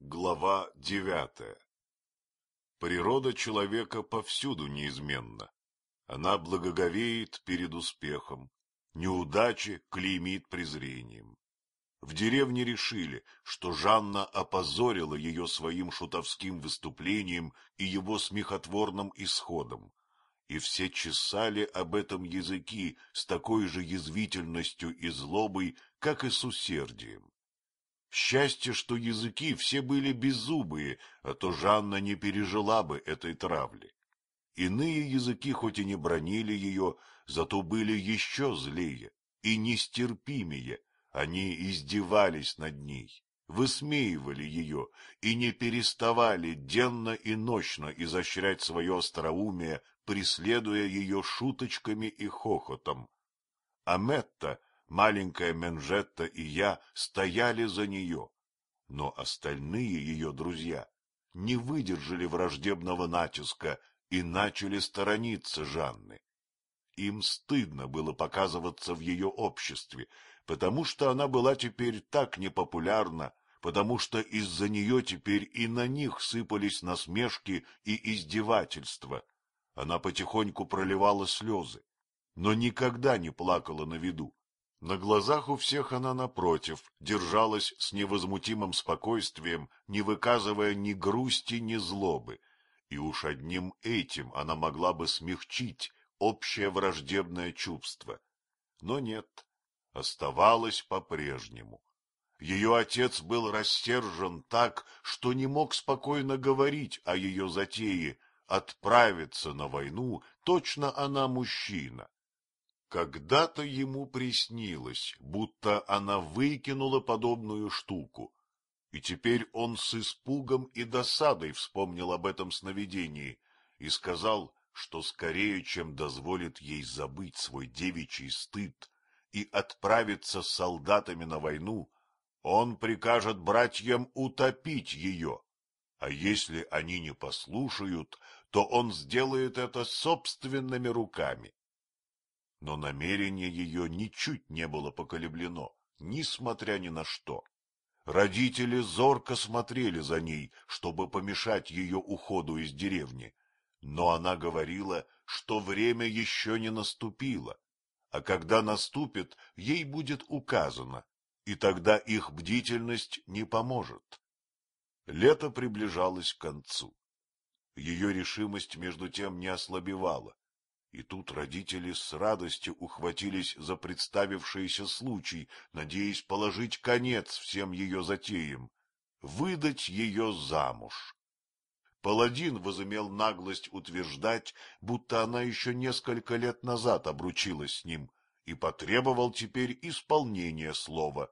Глава девятая Природа человека повсюду неизменна. Она благоговеет перед успехом, неудачи клеймит презрением. В деревне решили, что Жанна опозорила ее своим шутовским выступлением и его смехотворным исходом, и все чесали об этом языки с такой же язвительностью и злобой, как и с усердием. Счастье, что языки все были беззубые, а то Жанна не пережила бы этой травли. Иные языки хоть и не бронили ее, зато были еще злее и нестерпимее. Они издевались над ней, высмеивали ее и не переставали денно и ночно изощрять свое остроумие, преследуя ее шуточками и хохотом. А Метта маленькая Менжетта и я стояли за нее, но остальные ее друзья не выдержали враждебного натиска и начали сторониться Жанны. Им стыдно было показываться в ее обществе, потому что она была теперь так непопулярна, потому что из-за нее теперь и на них сыпались насмешки и издевательства. Она потихоньку проливала слезы, но никогда не плакала на виду. На глазах у всех она, напротив, держалась с невозмутимым спокойствием, не выказывая ни грусти, ни злобы, и уж одним этим она могла бы смягчить общее враждебное чувство. Но нет, оставалась по-прежнему. Ее отец был рассержен так, что не мог спокойно говорить о ее затее отправиться на войну, точно она мужчина. Когда-то ему приснилось, будто она выкинула подобную штуку, и теперь он с испугом и досадой вспомнил об этом сновидении и сказал, что скорее, чем дозволит ей забыть свой девичий стыд и отправиться с солдатами на войну, он прикажет братьям утопить ее, а если они не послушают, то он сделает это собственными руками. Но намерение ее ничуть не было поколеблено, несмотря ни на что. Родители зорко смотрели за ней, чтобы помешать ее уходу из деревни, но она говорила, что время еще не наступило, а когда наступит, ей будет указано, и тогда их бдительность не поможет. Лето приближалось к концу. Ее решимость между тем не ослабевала. И тут родители с радостью ухватились за представившийся случай, надеясь положить конец всем ее затеям, выдать ее замуж. Паладин возымел наглость утверждать, будто она еще несколько лет назад обручилась с ним и потребовал теперь исполнения слова.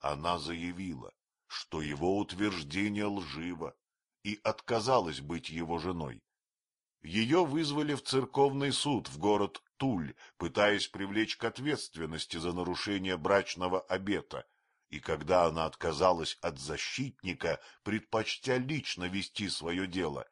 Она заявила, что его утверждение лживо, и отказалась быть его женой. Ее вызвали в церковный суд в город Туль, пытаясь привлечь к ответственности за нарушение брачного обета, и когда она отказалась от защитника, предпочтя лично вести свое дело,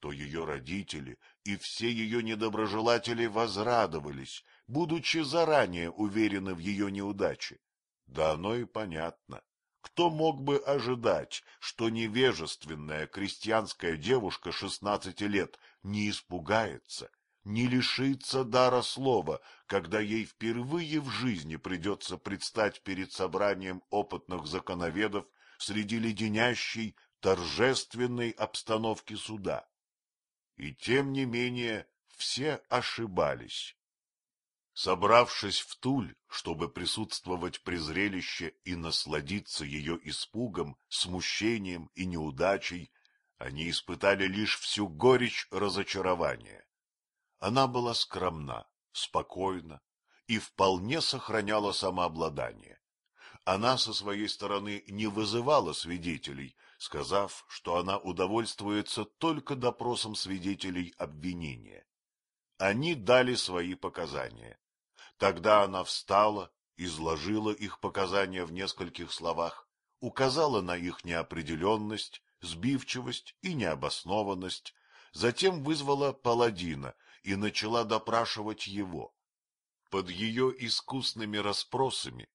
то ее родители и все ее недоброжелатели возрадовались, будучи заранее уверены в ее неудаче. Да оно и понятно. Кто мог бы ожидать, что невежественная крестьянская девушка шестнадцати лет не испугается, не лишится дара слова, когда ей впервые в жизни придется предстать перед собранием опытных законоведов среди леденящей, торжественной обстановки суда. И тем не менее все ошибались. Собравшись в Туль, чтобы присутствовать при зрелище и насладиться ее испугом, смущением и неудачей, они испытали лишь всю горечь разочарования. Она была скромна, спокойна и вполне сохраняла самообладание. Она со своей стороны не вызывала свидетелей, сказав, что она удовольствуется только допросом свидетелей обвинения. Они дали свои показания. Тогда она встала, изложила их показания в нескольких словах, указала на их неопределенность, сбивчивость и необоснованность, затем вызвала паладина и начала допрашивать его. Под ее искусными расспросами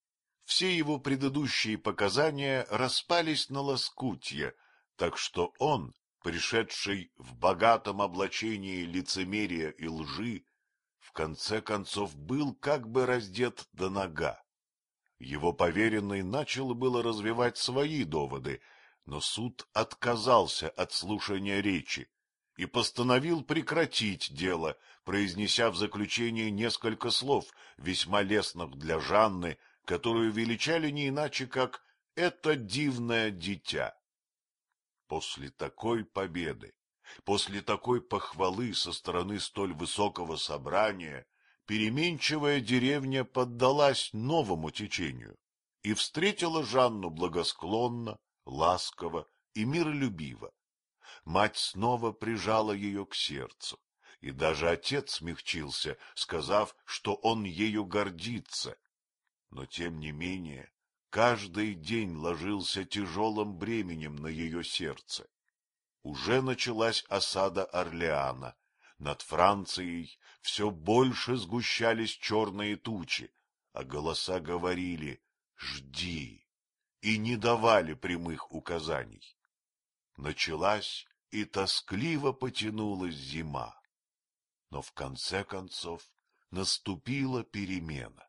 все его предыдущие показания распались на лоскутья, так что он, пришедший в богатом облачении лицемерия и лжи, в конце концов был как бы раздет до нога. Его поверенный начал было развивать свои доводы, но суд отказался от слушания речи и постановил прекратить дело, произнеся в заключение несколько слов, весьма лестных для Жанны, которую величали не иначе, как «это дивное дитя». После такой победы, после такой похвалы со стороны столь высокого собрания, переменчивая деревня поддалась новому течению и встретила Жанну благосклонно, ласково и миролюбиво. Мать снова прижала ее к сердцу, и даже отец смягчился, сказав, что он ею гордится. Но, тем не менее, каждый день ложился тяжелым бременем на ее сердце. Уже началась осада Орлеана. Над Францией все больше сгущались черные тучи, а голоса говорили «Жди!» И не давали прямых указаний. Началась и тоскливо потянулась зима. Но в конце концов наступила перемена.